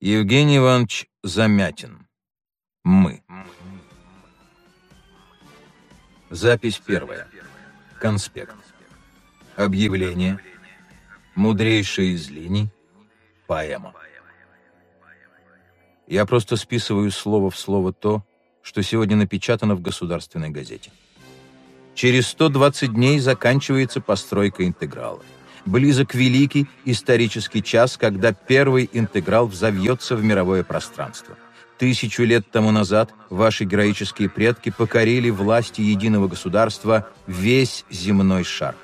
Евгений Иванович Замятин. Мы. Запись первая. Конспект. Объявление. Мудрейшая из линий. Поэма. Я просто списываю слово в слово то, что сегодня напечатано в государственной газете. Через 120 дней заканчивается постройка интеграла близок великий исторический час, когда первый интеграл взовьется в мировое пространство. Тысячу лет тому назад ваши героические предки покорили власти единого государства весь земной шар.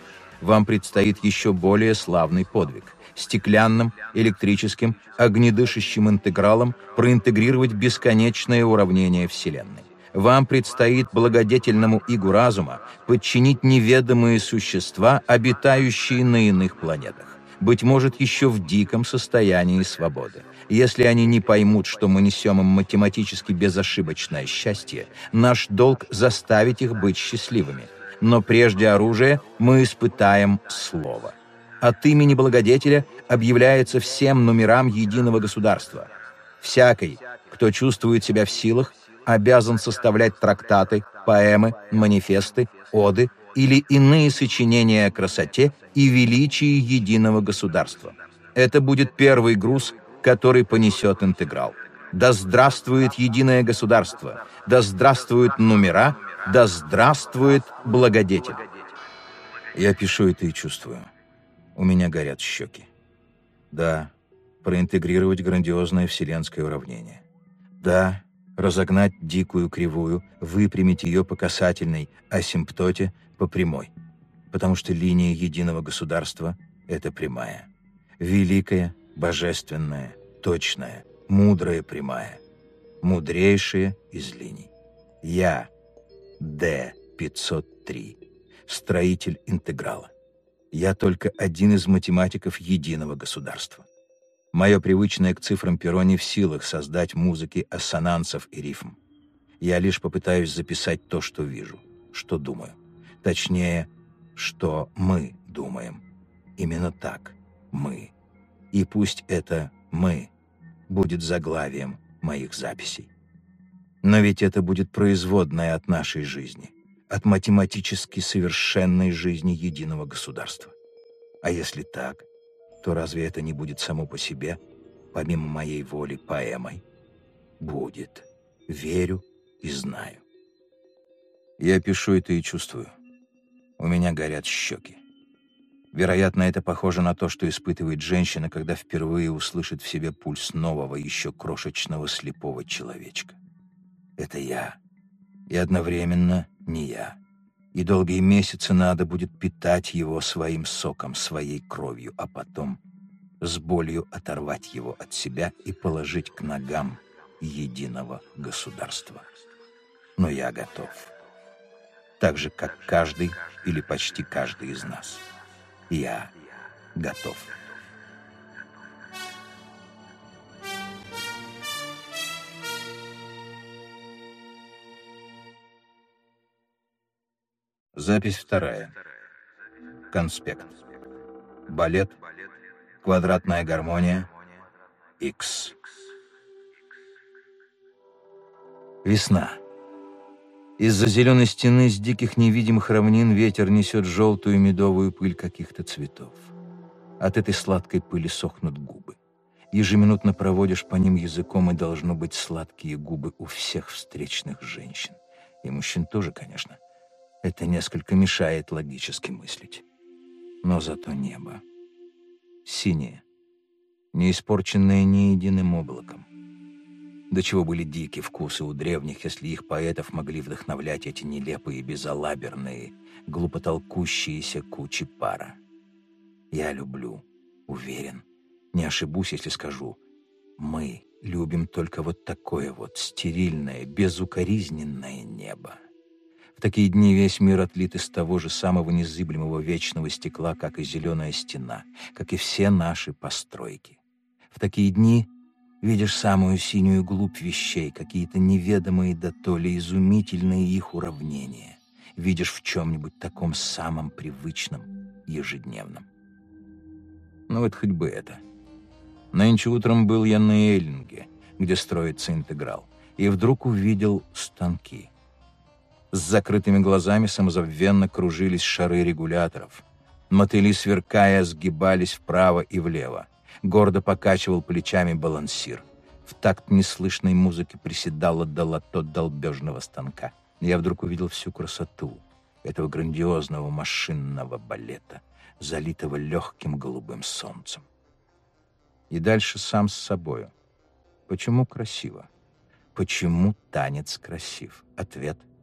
Вам предстоит еще более славный подвиг. Стеклянным, электрическим, огнедышащим интегралом проинтегрировать бесконечное уравнение Вселенной вам предстоит благодетельному игу разума подчинить неведомые существа, обитающие на иных планетах, быть может, еще в диком состоянии свободы. Если они не поймут, что мы несем им математически безошибочное счастье, наш долг заставить их быть счастливыми. Но прежде оружия мы испытаем слово. От имени благодетеля объявляется всем номерам единого государства. Всякий, кто чувствует себя в силах, обязан составлять трактаты, поэмы, манифесты, оды или иные сочинения о красоте и величии единого государства. Это будет первый груз, который понесет интеграл. Да здравствует единое государство! Да здравствуют номера! Да здравствует благодетель! Я пишу это и чувствую. У меня горят щеки. Да, проинтегрировать грандиозное вселенское уравнение. Да, разогнать дикую кривую, выпрямить ее по касательной, асимптоте по прямой. Потому что линия единого государства — это прямая. Великая, божественная, точная, мудрая прямая. Мудрейшая из линий. Я, Д-503, строитель интеграла. Я только один из математиков единого государства. Мое привычное к цифрам перо не в силах создать музыки ассонансов и рифм. Я лишь попытаюсь записать то, что вижу, что думаю. Точнее, что мы думаем. Именно так. Мы. И пусть это «мы» будет заглавием моих записей. Но ведь это будет производное от нашей жизни, от математически совершенной жизни единого государства. А если так — то разве это не будет само по себе, помимо моей воли, поэмой? Будет. Верю и знаю. Я пишу это и чувствую. У меня горят щеки. Вероятно, это похоже на то, что испытывает женщина, когда впервые услышит в себе пульс нового, еще крошечного слепого человечка. Это я. И одновременно не я и долгие месяцы надо будет питать его своим соком, своей кровью, а потом с болью оторвать его от себя и положить к ногам единого государства. Но я готов. Так же, как каждый или почти каждый из нас. Я готов. Запись вторая. Конспект. Балет. Квадратная гармония. X. Весна. Из-за зеленой стены с диких невидимых равнин ветер несет желтую медовую пыль каких-то цветов. От этой сладкой пыли сохнут губы. Ежеминутно проводишь по ним языком, и должно быть сладкие губы у всех встречных женщин. И мужчин тоже, конечно. Это несколько мешает логически мыслить. Но зато небо. Синее. Не испорченное ни единым облаком. До чего были дикие вкусы у древних, если их поэтов могли вдохновлять эти нелепые, безалаберные, глупотолкущиеся кучи пара. Я люблю, уверен, не ошибусь, если скажу, мы любим только вот такое вот стерильное, безукоризненное небо. Такие дни весь мир отлит из того же самого незыблемого вечного стекла, как и зеленая стена, как и все наши постройки. В такие дни видишь самую синюю глубь вещей, какие-то неведомые да то ли изумительные их уравнения. Видишь в чем-нибудь таком самом привычном, ежедневном. Ну вот хоть бы это. Нынче утром был я на Эллинге где строится интеграл, и вдруг увидел станки. С закрытыми глазами самозабвенно кружились шары регуляторов. Мотыли, сверкая, сгибались вправо и влево. Гордо покачивал плечами балансир. В такт неслышной музыки приседала до лото долбежного станка. Я вдруг увидел всю красоту этого грандиозного машинного балета, залитого легким голубым солнцем. И дальше сам с собою. Почему красиво? Почему танец красив? Ответ —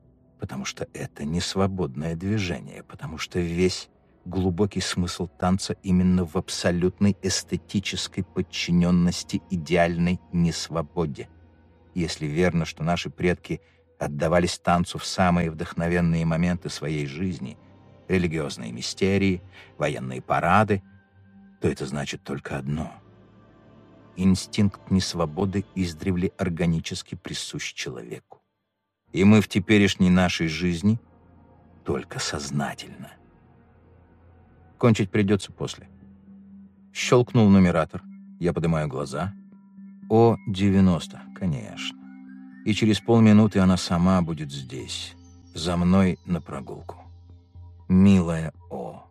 потому что это не свободное движение, потому что весь глубокий смысл танца именно в абсолютной эстетической подчиненности идеальной несвободе. Если верно, что наши предки отдавались танцу в самые вдохновенные моменты своей жизни, религиозные мистерии, военные парады, то это значит только одно. Инстинкт несвободы издревле органически присущ человеку. И мы в теперешней нашей жизни только сознательно. Кончить придется после. Щелкнул нумератор. Я поднимаю глаза. О-90, конечно. И через полминуты она сама будет здесь, за мной на прогулку. Милая О.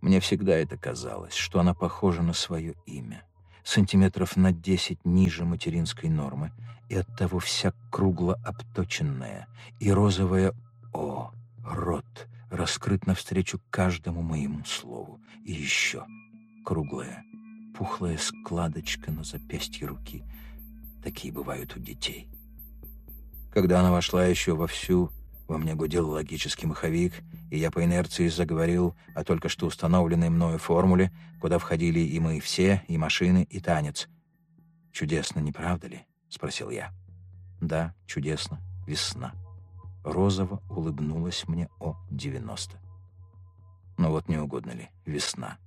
Мне всегда это казалось, что она похожа на свое имя. Сантиметров на десять ниже материнской нормы — и оттого вся кругло обточенная, и розовая «О!» рот раскрыт навстречу каждому моему слову. И еще круглая, пухлая складочка на запястье руки. Такие бывают у детей. Когда она вошла еще вовсю, во мне гудел логический маховик, и я по инерции заговорил о только что установленной мною формуле, куда входили и мы все, и машины, и танец. Чудесно, не правда ли? — спросил я. «Да, чудесно. Весна». Розово улыбнулась мне о 90. Ну вот не угодно ли, весна.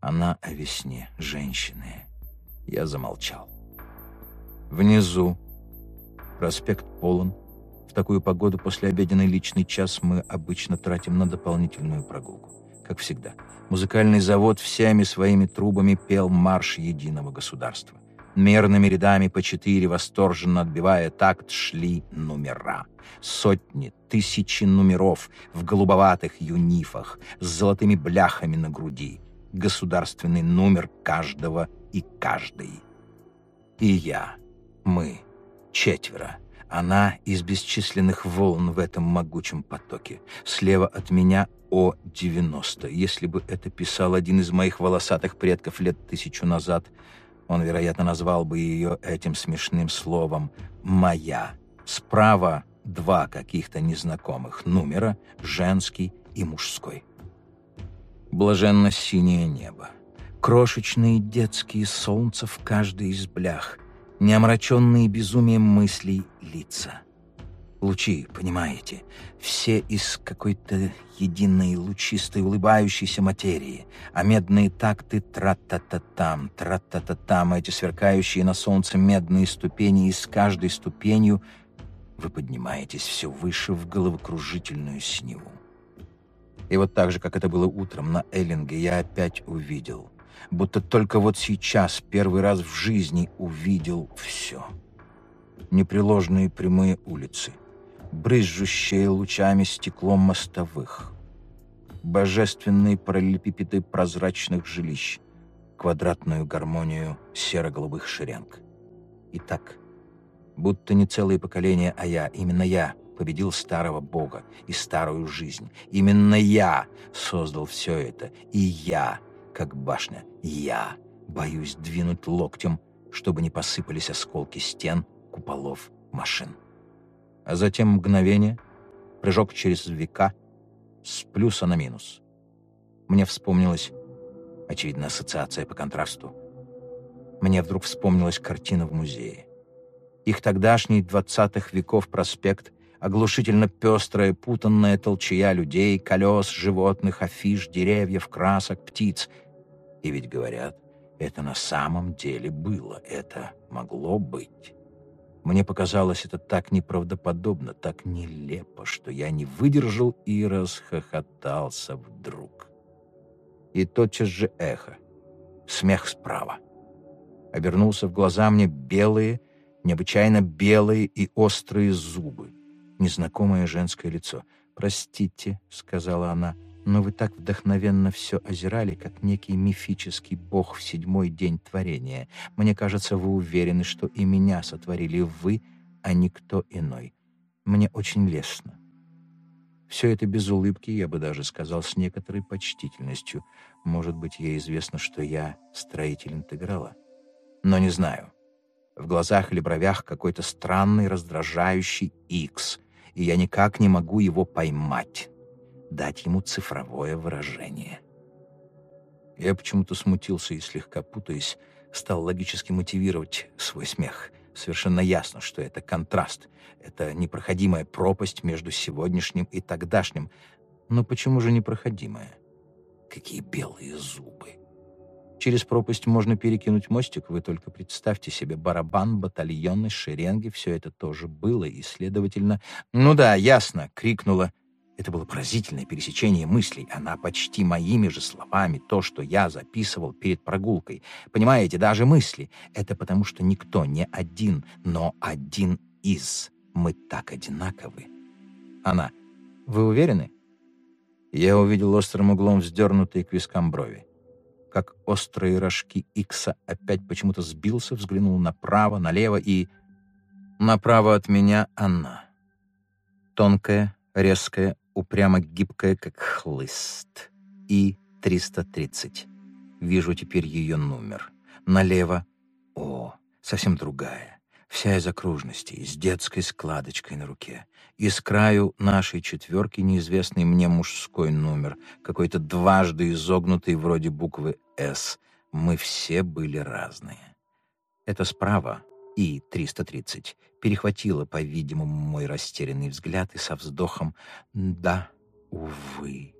Она о весне, женщины. Я замолчал. Внизу проспект полон. В такую погоду после обеденный личный час мы обычно тратим на дополнительную прогулку. Как всегда, музыкальный завод всеми своими трубами пел марш единого государства. Мерными рядами по четыре, восторженно отбивая такт, шли номера. Сотни, тысячи номеров в голубоватых юнифах с золотыми бляхами на груди. Государственный номер каждого и каждой. И я, мы, четверо. Она из бесчисленных волн в этом могучем потоке. Слева от меня О-90. Если бы это писал один из моих волосатых предков лет тысячу назад — он, вероятно, назвал бы ее этим смешным словом «моя». Справа два каких-то незнакомых номера, женский и мужской. Блаженно-синее небо. Крошечные детские солнца в каждой из блях, неомраченные безумием мыслей лица — лучи, понимаете, все из какой-то единой лучистой улыбающейся материи, а медные такты тра-та-та-там, тра-та-та-там, эти сверкающие на солнце медные ступени, и с каждой ступенью вы поднимаетесь все выше в головокружительную сниву. И вот так же, как это было утром на Эллинге, я опять увидел, будто только вот сейчас, первый раз в жизни увидел все. Непреложные прямые улицы — брызжущее лучами стеклом мостовых, божественные параллелепипеды прозрачных жилищ, квадратную гармонию серо-голубых шеренг. И так, будто не целые поколения, а я, именно я, победил старого бога и старую жизнь. Именно я создал все это, и я, как башня, я боюсь двинуть локтем, чтобы не посыпались осколки стен, куполов, машин а затем мгновение, прыжок через века, с плюса на минус. Мне вспомнилась, очевидно, ассоциация по контрасту. Мне вдруг вспомнилась картина в музее. Их тогдашний двадцатых веков проспект, оглушительно пестрая, путанная толчая людей, колес, животных, афиш, деревьев, красок, птиц. И ведь говорят, это на самом деле было, это могло быть. Мне показалось это так неправдоподобно, так нелепо, что я не выдержал и расхохотался вдруг. И тотчас же эхо, смех справа. Обернулся в глаза мне белые, необычайно белые и острые зубы. Незнакомое женское лицо. «Простите», — сказала она, — «но вы так вдохновенно все озирали, как некий мифический бог в седьмой день творения. Мне кажется, вы уверены, что и меня сотворили вы, а не кто иной. Мне очень лестно». Все это без улыбки, я бы даже сказал, с некоторой почтительностью. Может быть, ей известно, что я строитель интеграла. Но не знаю. В глазах или бровях какой-то странный раздражающий икс, и я никак не могу его поймать, дать ему цифровое выражение. Я почему-то смутился и, слегка путаясь, стал логически мотивировать свой смех — Совершенно ясно, что это контраст, это непроходимая пропасть между сегодняшним и тогдашним. Но почему же непроходимая? Какие белые зубы! Через пропасть можно перекинуть мостик, вы только представьте себе барабан, батальоны, шеренги, все это тоже было, и, следовательно... «Ну да, ясно!» — крикнула это было поразительное пересечение мыслей. Она почти моими же словами, то, что я записывал перед прогулкой. Понимаете, даже мысли. Это потому, что никто не один, но один из. Мы так одинаковы. Она. Вы уверены? Я увидел острым углом вздернутые к вискам брови. Как острые рожки Икса опять почему-то сбился, взглянул направо, налево и... Направо от меня она. Тонкая, резкая, упрямо гибкая, как хлыст. И 330. Вижу теперь ее номер. Налево. О, совсем другая. Вся из окружностей, с детской складочкой на руке. И с краю нашей четверки неизвестный мне мужской номер, какой-то дважды изогнутый вроде буквы «С». Мы все были разные. Это справа, и 330 перехватила, по-видимому, мой растерянный взгляд и со вздохом «Да, увы».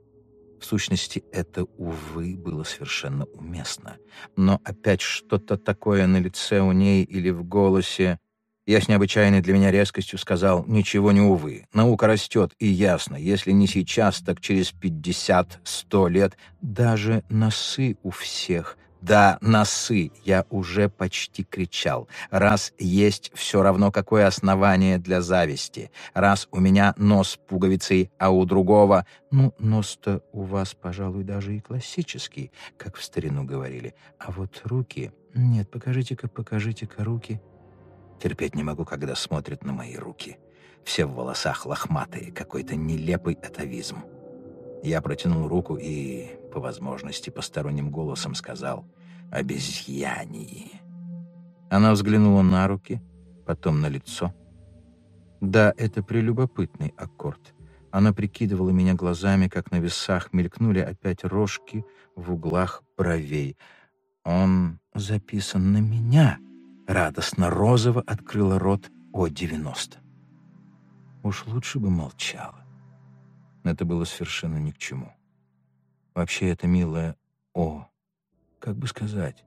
В сущности, это «увы» было совершенно уместно. Но опять что-то такое на лице у ней или в голосе. Я с необычайной для меня резкостью сказал «Ничего не увы. Наука растет, и ясно, если не сейчас, так через пятьдесят-сто лет даже носы у всех да, носы, я уже почти кричал. Раз есть все равно какое основание для зависти. Раз у меня нос пуговицей, а у другого... Ну, нос-то у вас, пожалуй, даже и классический, как в старину говорили. А вот руки... Нет, покажите-ка, покажите-ка руки. Терпеть не могу, когда смотрят на мои руки. Все в волосах лохматые, какой-то нелепый атовизм. Я протянул руку и, по возможности, посторонним голосом сказал «Обезьяньи». Она взглянула на руки, потом на лицо. Да, это прелюбопытный аккорд. Она прикидывала меня глазами, как на весах мелькнули опять рожки в углах бровей. «Он записан на меня!» Радостно розово открыла рот О-90. Уж лучше бы молчала. Это было совершенно ни к чему. Вообще, это милая «О», как бы сказать,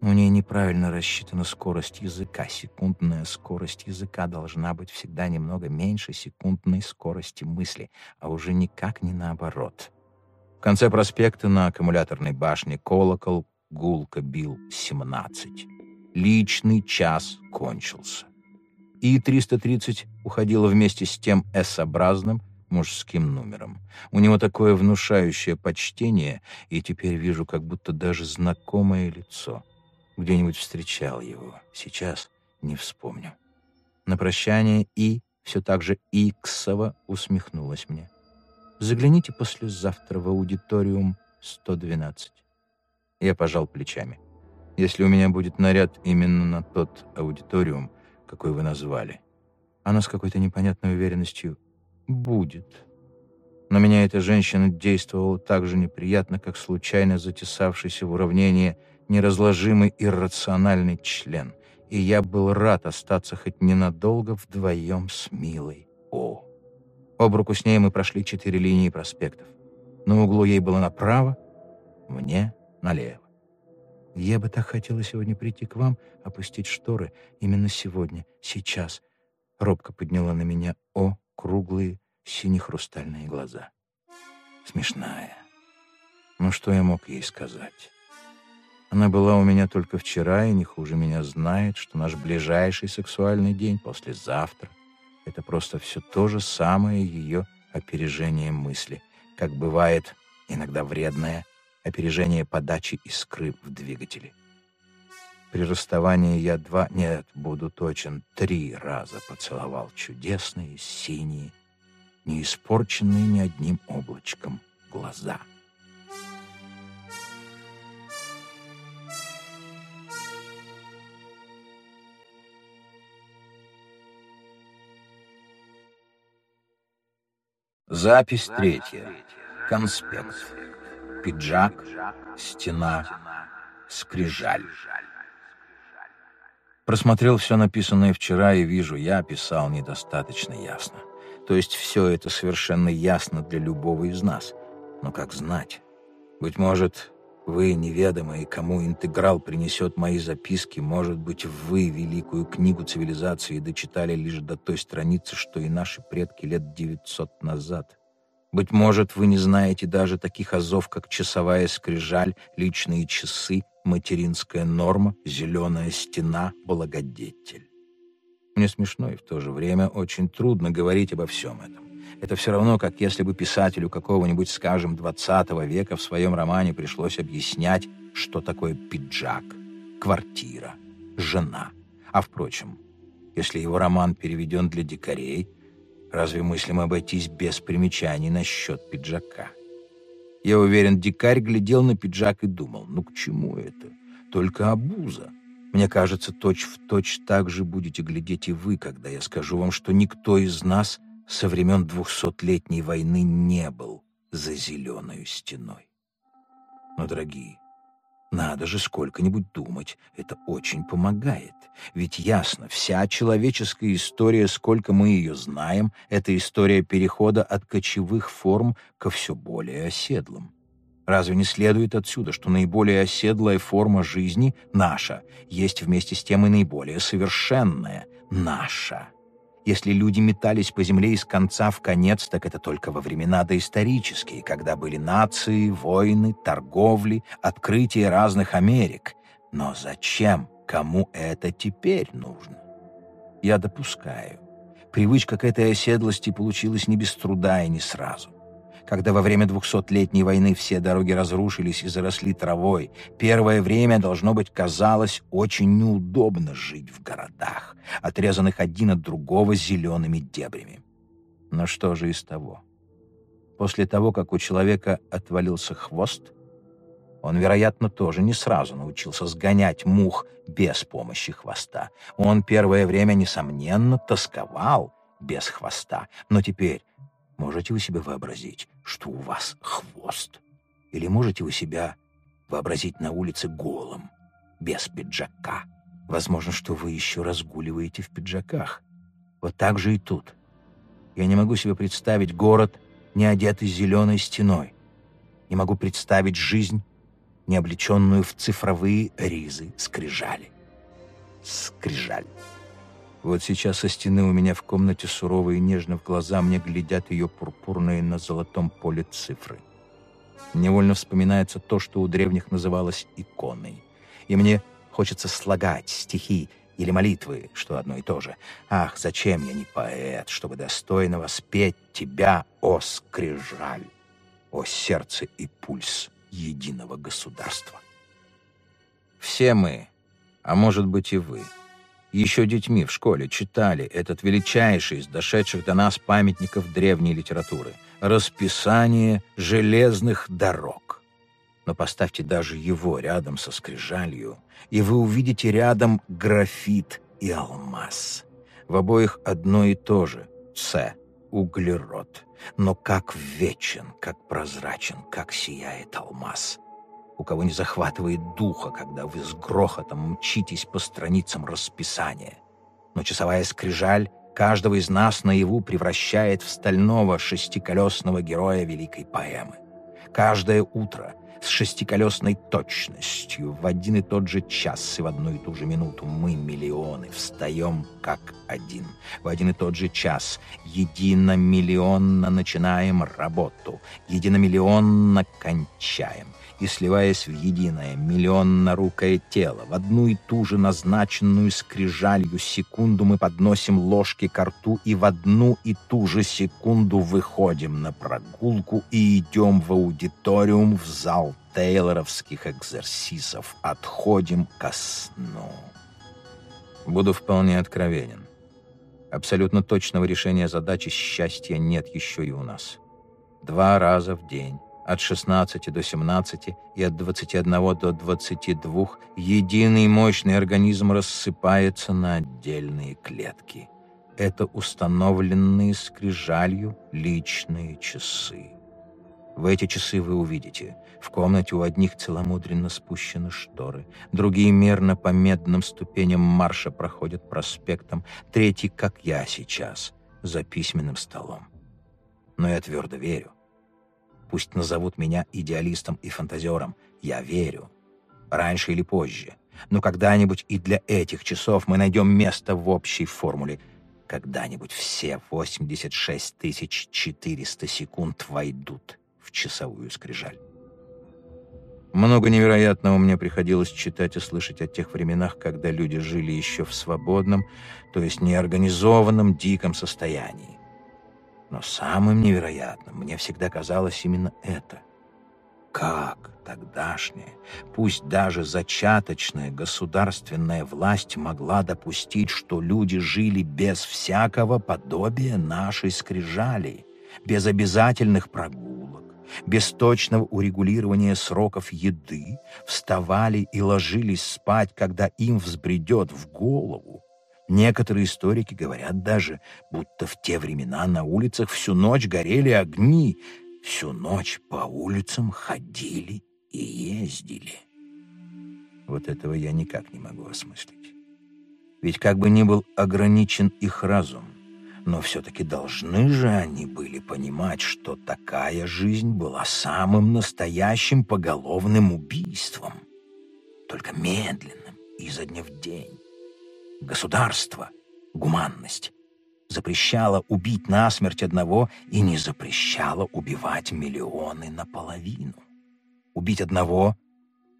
у ней неправильно рассчитана скорость языка. Секундная скорость языка должна быть всегда немного меньше секундной скорости мысли, а уже никак не наоборот. В конце проспекта на аккумуляторной башне колокол гулко бил 17. Личный час кончился. И 330 уходила вместе с тем S-образным, мужским номером. У него такое внушающее почтение, и теперь вижу как будто даже знакомое лицо. Где-нибудь встречал его. Сейчас не вспомню. На прощание И все так же Иксова усмехнулась мне. «Загляните послезавтра в аудиториум 112». Я пожал плечами. «Если у меня будет наряд именно на тот аудиториум, какой вы назвали». Она с какой-то непонятной уверенностью будет. Но меня эта женщина действовала так же неприятно, как случайно затесавшийся в уравнение неразложимый иррациональный член. И я был рад остаться хоть ненадолго вдвоем с Милой О. Об руку с ней мы прошли четыре линии проспектов. На углу ей было направо, мне налево. Я бы так хотела сегодня прийти к вам, опустить шторы. Именно сегодня, сейчас. Робко подняла на меня О круглые сине-хрустальные глаза. Смешная. Ну что я мог ей сказать? Она была у меня только вчера и не хуже меня знает, что наш ближайший сексуальный день послезавтра — это просто все то же самое ее опережение мысли, как бывает иногда вредное опережение подачи искры в двигателе. При расставании я два, нет, буду точен, три раза поцеловал чудесные, синие, не испорченные ни одним облачком глаза. Запись третья. Конспект. Пиджак, стена, скрижаль. Просмотрел все написанное вчера и вижу, я писал недостаточно ясно. То есть все это совершенно ясно для любого из нас. Но как знать? Быть может, вы, неведомые, кому интеграл принесет мои записки, может быть, вы великую книгу цивилизации дочитали лишь до той страницы, что и наши предки лет девятьсот назад. Быть может, вы не знаете даже таких азов, как часовая скрижаль, личные часы, материнская норма, зеленая стена, благодетель. Мне смешно и в то же время очень трудно говорить обо всем этом. Это все равно, как если бы писателю какого-нибудь, скажем, 20 века в своем романе пришлось объяснять, что такое пиджак, квартира, жена. А впрочем, если его роман переведен для дикарей, разве мыслим обойтись без примечаний насчет пиджака? Я уверен, дикарь глядел на пиджак и думал, ну к чему это? Только обуза. Мне кажется, точь-в-точь точь так же будете глядеть и вы, когда я скажу вам, что никто из нас со времен двухсотлетней войны не был за зеленой стеной. Но, дорогие, надо же сколько-нибудь думать, это очень помогает. Ведь ясно, вся человеческая история, сколько мы ее знаем, это история перехода от кочевых форм ко все более оседлым. Разве не следует отсюда, что наиболее оседлая форма жизни наша, есть вместе с тем и наиболее совершенная наша? Если люди метались по земле из конца в конец, так это только во времена доисторические, когда были нации, войны, торговли, открытие разных Америк. Но зачем? Кому это теперь нужно? Я допускаю. Привычка к этой оседлости получилась не без труда и не сразу когда во время двухсотлетней войны все дороги разрушились и заросли травой. Первое время, должно быть, казалось очень неудобно жить в городах, отрезанных один от другого зелеными дебрями. Но что же из того? После того, как у человека отвалился хвост, он, вероятно, тоже не сразу научился сгонять мух без помощи хвоста. Он первое время, несомненно, тосковал без хвоста. Но теперь можете вы себе вообразить, что у вас хвост? Или можете вы себя вообразить на улице голым, без пиджака? Возможно, что вы еще разгуливаете в пиджаках. Вот так же и тут. Я не могу себе представить город, не одетый зеленой стеной. Не могу представить жизнь, не облеченную в цифровые ризы скрижали. Скрижаль. Вот сейчас со стены у меня в комнате сурово и нежно в глаза мне глядят ее пурпурные на золотом поле цифры. Невольно вспоминается то, что у древних называлось иконой. И мне хочется слагать стихи или молитвы, что одно и то же. Ах, зачем я не поэт, чтобы достойно воспеть тебя, о скрижаль, о сердце и пульс единого государства. Все мы, а может быть и вы, — еще детьми в школе читали этот величайший из дошедших до нас памятников древней литературы «Расписание железных дорог». Но поставьте даже его рядом со скрижалью, и вы увидите рядом графит и алмаз. В обоих одно и то же — С, углерод. Но как вечен, как прозрачен, как сияет алмаз у кого не захватывает духа, когда вы с грохотом мчитесь по страницам расписания. Но часовая скрижаль каждого из нас наяву превращает в стального шестиколесного героя великой поэмы. Каждое утро, с шестиколесной точностью в один и тот же час и в одну и ту же минуту мы, миллионы, встаем как один. В один и тот же час единомиллионно начинаем работу, единомиллионно кончаем и, сливаясь в единое миллионнорукое тело, в одну и ту же назначенную скрижалью секунду мы подносим ложки к рту и в одну и ту же секунду выходим на прогулку и идем в аудиториум в зал тейлоровских экзерсисов, отходим ко сну. Буду вполне откровенен. Абсолютно точного решения задачи счастья нет еще и у нас. Два раза в день от 16 до 17 и от 21 до 22 единый мощный организм рассыпается на отдельные клетки. Это установленные скрижалью личные часы. В эти часы вы увидите, в комнате у одних целомудренно спущены шторы, другие мерно по медным ступеням марша проходят проспектом, третий, как я сейчас, за письменным столом. Но я твердо верю, Пусть назовут меня идеалистом и фантазером. Я верю. Раньше или позже. Но когда-нибудь и для этих часов мы найдем место в общей формуле. Когда-нибудь все 86 400 секунд войдут в часовую скрижаль. Много невероятного мне приходилось читать и слышать о тех временах, когда люди жили еще в свободном, то есть неорганизованном, диком состоянии. Но самым невероятным мне всегда казалось именно это. Как тогдашняя, пусть даже зачаточная государственная власть могла допустить, что люди жили без всякого подобия нашей скрижали, без обязательных прогулок, без точного урегулирования сроков еды, вставали и ложились спать, когда им взбредет в голову, Некоторые историки говорят даже, будто в те времена на улицах всю ночь горели огни, всю ночь по улицам ходили и ездили. Вот этого я никак не могу осмыслить. Ведь как бы ни был ограничен их разум, но все-таки должны же они были понимать, что такая жизнь была самым настоящим поголовным убийством, только медленным, изо дня в день. Государство, гуманность, запрещало убить насмерть одного и не запрещало убивать миллионы наполовину. Убить одного,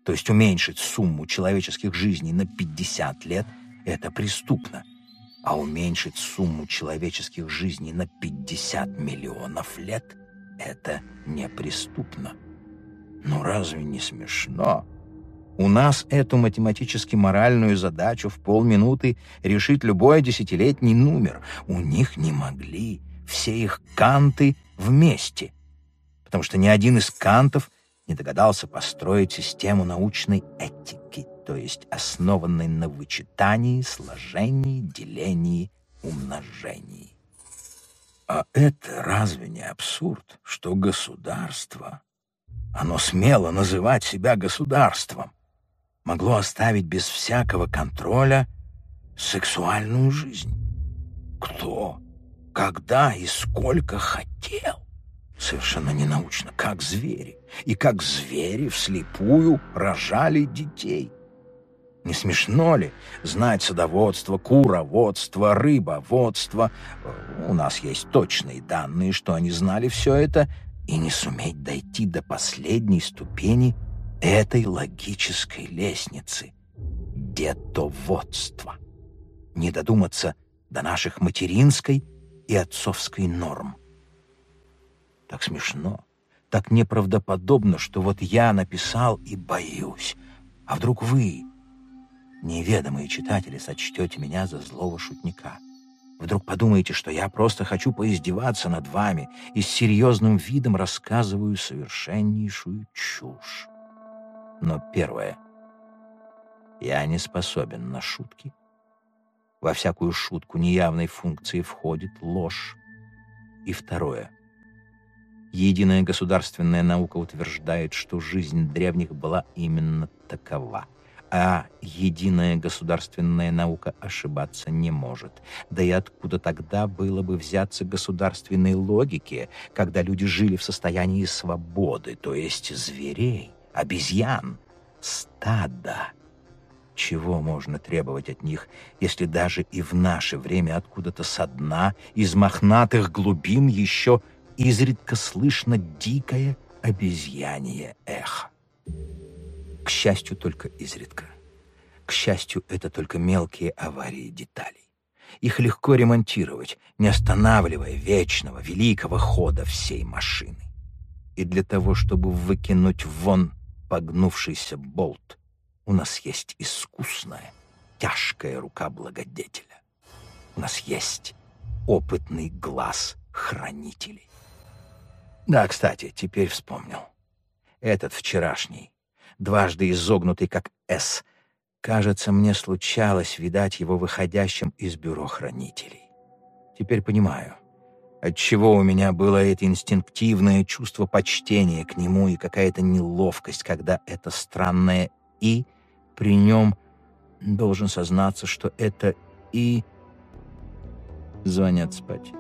то есть уменьшить сумму человеческих жизней на 50 лет, это преступно, а уменьшить сумму человеческих жизней на 50 миллионов лет — это непреступно. Ну разве не смешно? У нас эту математически-моральную задачу в полминуты решить любой десятилетний номер. У них не могли все их канты вместе, потому что ни один из кантов не догадался построить систему научной этики, то есть основанной на вычитании, сложении, делении, умножении. А это разве не абсурд, что государство, оно смело называть себя государством, могло оставить без всякого контроля сексуальную жизнь. Кто, когда и сколько хотел. Совершенно ненаучно, как звери. И как звери вслепую рожали детей. Не смешно ли знать садоводство, куроводство, рыбоводство? У нас есть точные данные, что они знали все это, и не суметь дойти до последней ступени этой логической лестницы детоводства. Не додуматься до наших материнской и отцовской норм. Так смешно, так неправдоподобно, что вот я написал и боюсь. А вдруг вы, неведомые читатели, сочтете меня за злого шутника? Вдруг подумаете, что я просто хочу поиздеваться над вами и с серьезным видом рассказываю совершеннейшую чушь. Но первое. Я не способен на шутки. Во всякую шутку неявной функции входит ложь. И второе. Единая государственная наука утверждает, что жизнь древних была именно такова. А единая государственная наука ошибаться не может. Да и откуда тогда было бы взяться государственной логике, когда люди жили в состоянии свободы, то есть зверей? Обезьян, стада. Чего можно требовать от них, если даже и в наше время откуда-то со дна, из мохнатых глубин еще изредка слышно дикое обезьянье эхо? К счастью, только изредка. К счастью, это только мелкие аварии деталей. Их легко ремонтировать, не останавливая вечного, великого хода всей машины. И для того, чтобы выкинуть вон погнувшийся болт, у нас есть искусная, тяжкая рука благодетеля. У нас есть опытный глаз хранителей. Да, кстати, теперь вспомнил. Этот вчерашний, дважды изогнутый как «С», кажется, мне случалось видать его выходящим из бюро хранителей. Теперь понимаю, отчего у меня было это инстинктивное чувство почтения к нему и какая-то неловкость, когда это странное «и» при нем должен сознаться, что это «и» звонят спать.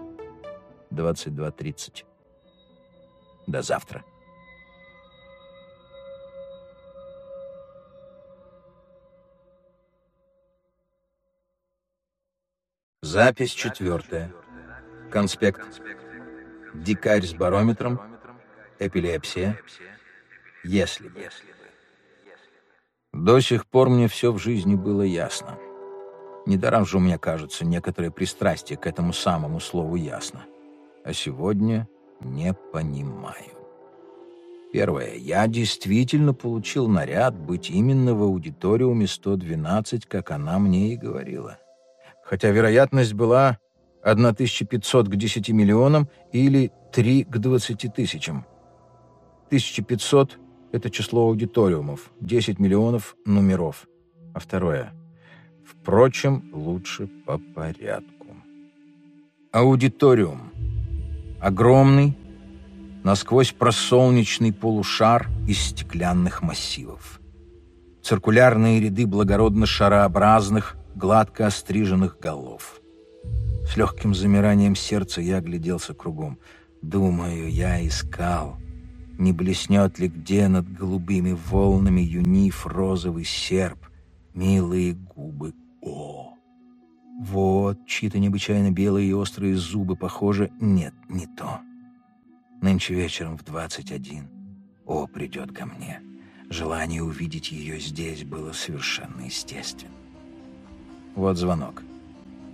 22.30. До завтра. Запись четвертая. Конспект. Дикарь с барометром. Эпилепсия. Если бы. До сих пор мне все в жизни было ясно. Недаром же у меня кажется некоторое пристрастие к этому самому слову «ясно». А сегодня не понимаю. Первое. Я действительно получил наряд быть именно в аудиториуме 112, как она мне и говорила хотя вероятность была 1500 к 10 миллионам или 3 к 20 тысячам. 1500 — это число аудиториумов, 10 миллионов — номеров. А второе. Впрочем, лучше по порядку. Аудиториум. Огромный, насквозь просолнечный полушар из стеклянных массивов. Циркулярные ряды благородно шарообразных, гладко остриженных голов. С легким замиранием сердца я огляделся кругом. Думаю, я искал, не блеснет ли где над голубыми волнами юниф розовый серп, милые губы О. Вот, чьи-то необычайно белые и острые зубы, похоже, нет, не то. Нынче вечером в двадцать один О придет ко мне. Желание увидеть ее здесь было совершенно естественно. Вот звонок.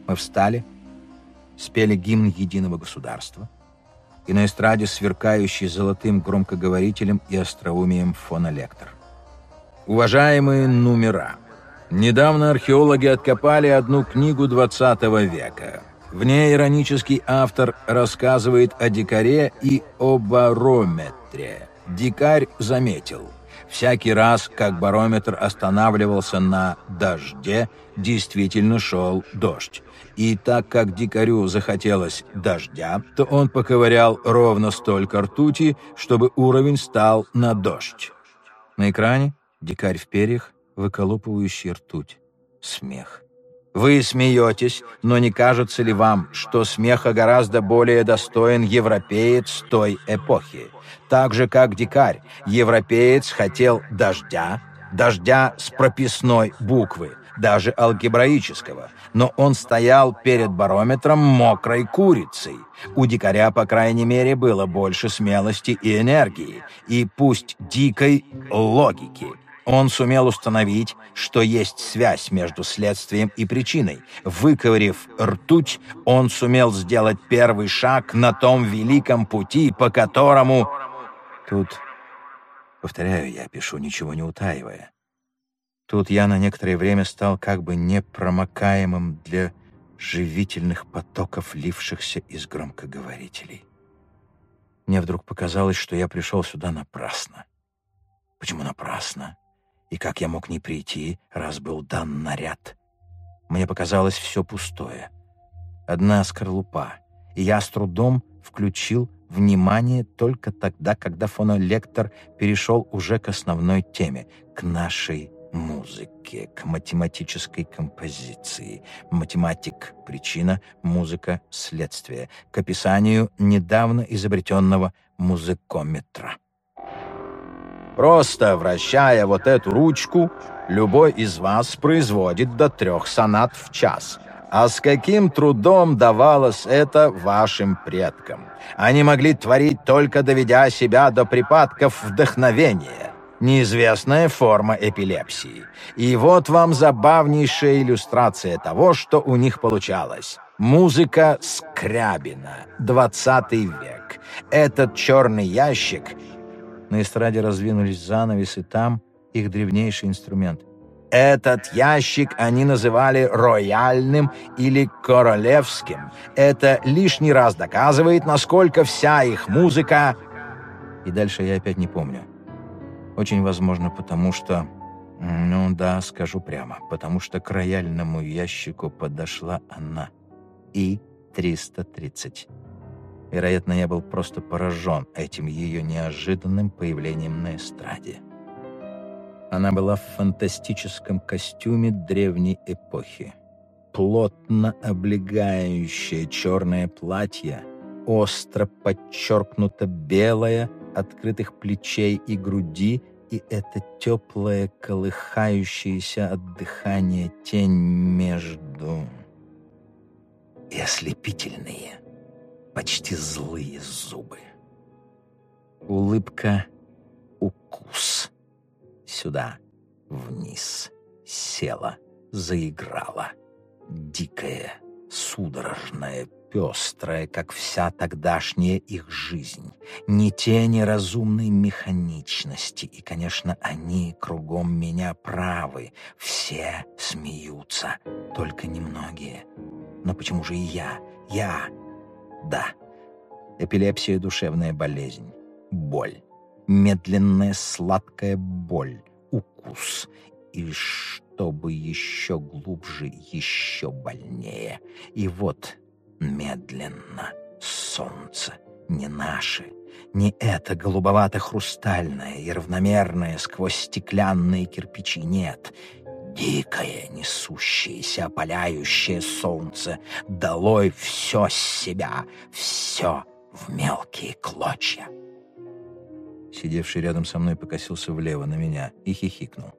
Мы встали, спели гимн единого государства, и на эстраде сверкающий золотым громкоговорителем и остроумием фонолектор. Уважаемые номера! Недавно археологи откопали одну книгу XX века. В ней иронический автор рассказывает о дикаре и о барометре. Дикарь заметил – Всякий раз, как барометр останавливался на дожде, действительно шел дождь. И так как дикарю захотелось дождя, то он поковырял ровно столько ртути, чтобы уровень стал на дождь. На экране дикарь в перьях, выколупывающий ртуть. Смех. Вы смеетесь, но не кажется ли вам, что смеха гораздо более достоин европеец той эпохи? Так же, как дикарь, европеец хотел дождя, дождя с прописной буквы, даже алгебраического, но он стоял перед барометром мокрой курицей. У дикаря, по крайней мере, было больше смелости и энергии, и пусть дикой логики. Он сумел установить, что есть связь между следствием и причиной. Выковырив ртуть, он сумел сделать первый шаг на том великом пути, по которому... Тут, повторяю, я пишу, ничего не утаивая. Тут я на некоторое время стал как бы непромокаемым для живительных потоков, лившихся из громкоговорителей. Мне вдруг показалось, что я пришел сюда напрасно. Почему напрасно? И как я мог не прийти, раз был дан наряд? Мне показалось все пустое. Одна скорлупа, и я с трудом включил внимание только тогда, когда фонолектор перешел уже к основной теме, к нашей музыке, к математической композиции. Математик — причина, музыка — следствие. К описанию недавно изобретенного музыкометра. Просто вращая вот эту ручку, любой из вас производит до трех сонат в час. А с каким трудом давалось это вашим предкам? Они могли творить только доведя себя до припадков вдохновения. Неизвестная форма эпилепсии. И вот вам забавнейшая иллюстрация того, что у них получалось. Музыка Скрябина, 20 век. Этот черный ящик... На эстраде раздвинулись занавесы, там их древнейший инструмент. Этот ящик они называли рояльным или королевским. Это лишний раз доказывает, насколько вся их музыка... И дальше я опять не помню. Очень возможно, потому что... Ну да, скажу прямо. Потому что к рояльному ящику подошла она. И 330. Вероятно, я был просто поражен этим ее неожиданным появлением на эстраде. Она была в фантастическом костюме древней эпохи. Плотно облегающее черное платье, остро подчеркнуто белое, открытых плечей и груди, и это теплая, колыхающаяся от дыхания тень между... И ослепительные, почти злые зубы. Улыбка — укус сюда, вниз, села, заиграла. Дикая, судорожная, пестрая, как вся тогдашняя их жизнь. Ни тени разумной механичности. И, конечно, они кругом меня правы. Все смеются, только немногие. Но почему же и я? Я? Да. Эпилепсия — душевная болезнь. Боль медленная сладкая боль, укус. И чтобы еще глубже, еще больнее. И вот медленно солнце, не наше, не это голубовато-хрустальное и равномерное сквозь стеклянные кирпичи, нет — Дикое, несущееся, опаляющее солнце, долой все с себя, все в мелкие клочья. Сидевший рядом со мной покосился влево на меня и хихикнул.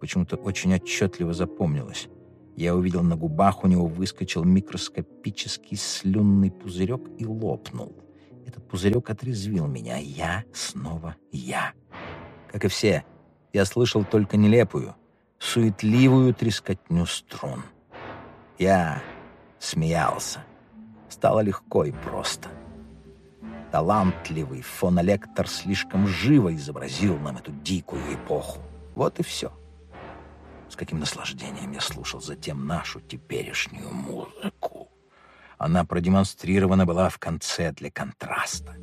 Почему-то очень отчетливо запомнилось. Я увидел на губах у него выскочил микроскопический слюнный пузырек и лопнул. Этот пузырек отрезвил меня. Я снова я. Как и все, я слышал только нелепую, суетливую трескотню струн. Я смеялся. Стало легко и просто. — талантливый фонолектор слишком живо изобразил нам эту дикую эпоху. Вот и все. С каким наслаждением я слушал затем нашу теперешнюю музыку. Она продемонстрирована была в конце для контраста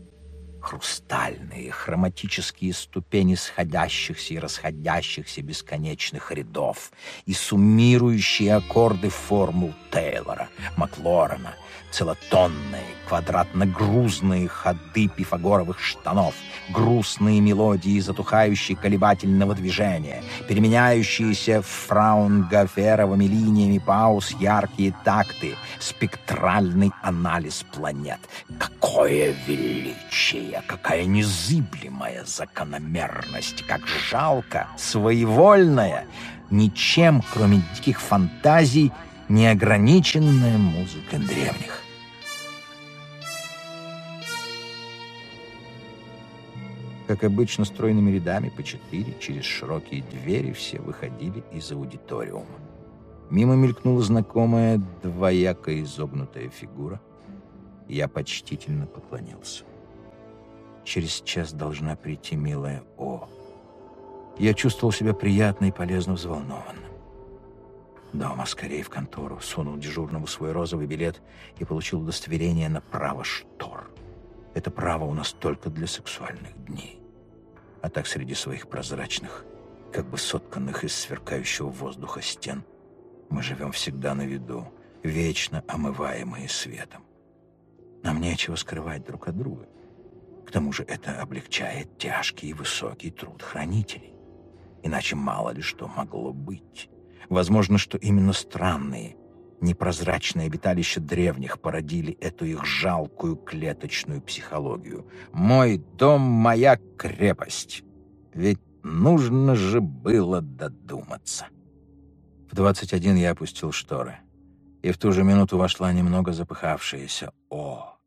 хрустальные хроматические ступени сходящихся и расходящихся бесконечных рядов и суммирующие аккорды формул Тейлора, Маклорена, целотонные квадратно-грузные ходы пифагоровых штанов, грустные мелодии затухающие колебательного движения, переменяющиеся фраунгаферовыми линиями пауз яркие такты, спектральный анализ планет. Какое величие! Россия, какая незыблемая закономерность, как жалко, своевольная, ничем, кроме диких фантазий, неограниченная музыка древних. Как обычно, стройными рядами по четыре через широкие двери все выходили из аудиториума. Мимо мелькнула знакомая двояко изогнутая фигура. Я почтительно поклонился. Через час должна прийти милая О. Я чувствовал себя приятно и полезно взволнованным. Дома, скорее в контору, сунул дежурному свой розовый билет и получил удостоверение на право штор. Это право у нас только для сексуальных дней. А так среди своих прозрачных, как бы сотканных из сверкающего воздуха стен, мы живем всегда на виду, вечно омываемые светом. Нам нечего скрывать друг от друга. К тому же это облегчает тяжкий и высокий труд хранителей. Иначе мало ли что могло быть. Возможно, что именно странные, непрозрачные обиталища древних породили эту их жалкую клеточную психологию. «Мой дом — моя крепость». Ведь нужно же было додуматься. В 21 я опустил шторы, и в ту же минуту вошла немного запыхавшаяся О.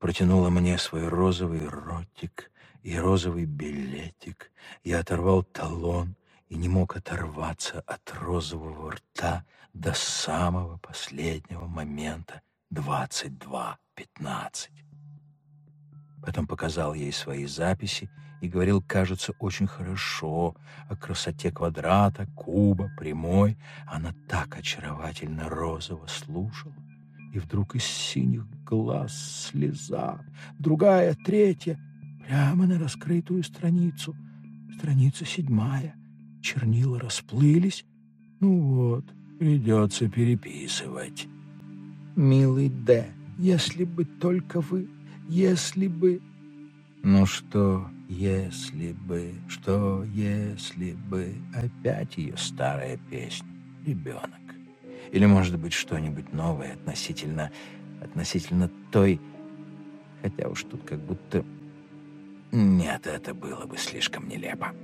Протянула мне свой розовый ротик и розовый билетик. Я оторвал талон и не мог оторваться от розового рта до самого последнего момента 22.15. Потом показал ей свои записи и говорил, кажется, очень хорошо о красоте квадрата, куба, прямой. Она так очаровательно розово слушала. И вдруг из синих глаз слеза, другая, третья, прямо на раскрытую страницу. Страница седьмая. Чернила расплылись. Ну вот, придется переписывать. Милый Д, если бы только вы если бы... Ну что, если бы, что если бы... Опять ее старая песня. Ребенок. Или, может быть, что-нибудь новое относительно... Относительно той... Хотя уж тут как будто... Нет, это было бы слишком нелепо.